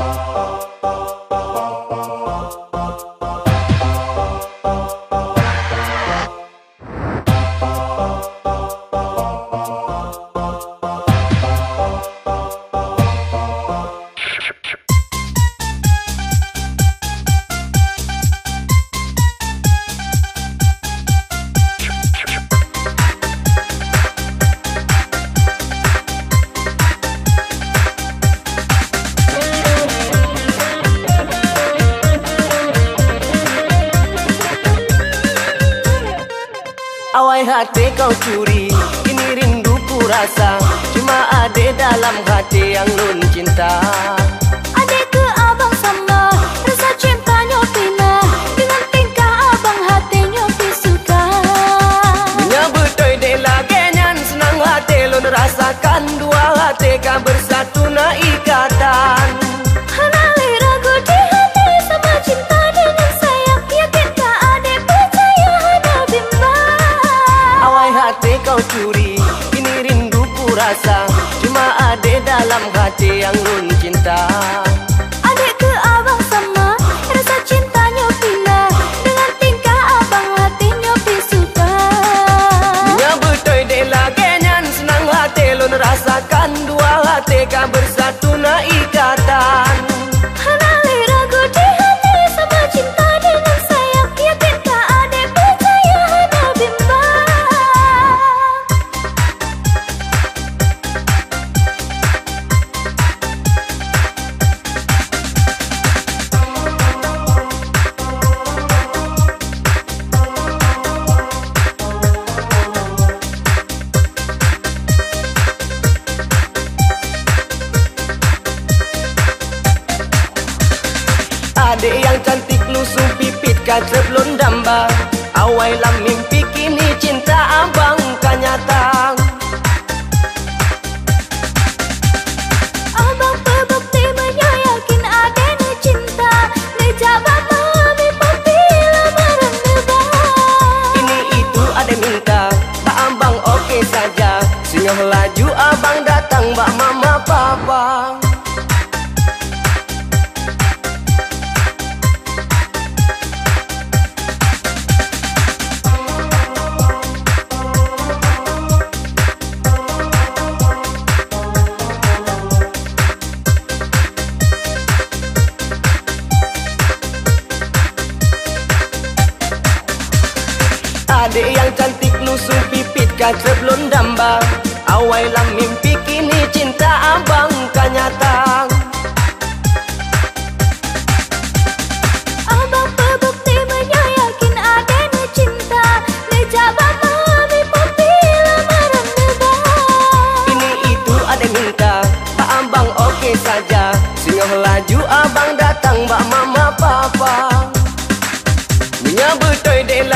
Awai hati kau curi. Ini rinduku rasa. Cuma ada dalam hati yang lun cinta. Adik ke abang sama. Rasa cintanya pina Dengan tingkah abang hatinya pi suka betul de lagi nyan Senang hati. Lun rasakan Dua hati kan bersatu hati kau curi. Ini rinduku rasa Cuma ada dalam hati yang lun cinta Adik yang cantik lusuh pipit kacep damba Awai lam mimpi Adik yang cantik lusuh pipit kacep damba Awai lam mimpi kini cinta abang kan nyata. Abang berbukti menyayakin adanya cinta Dijabat mami pembila marang nebang Ini itu ada minta Pak abang oke saja. Singoh laju abang datang bak mama papa. Punya betul de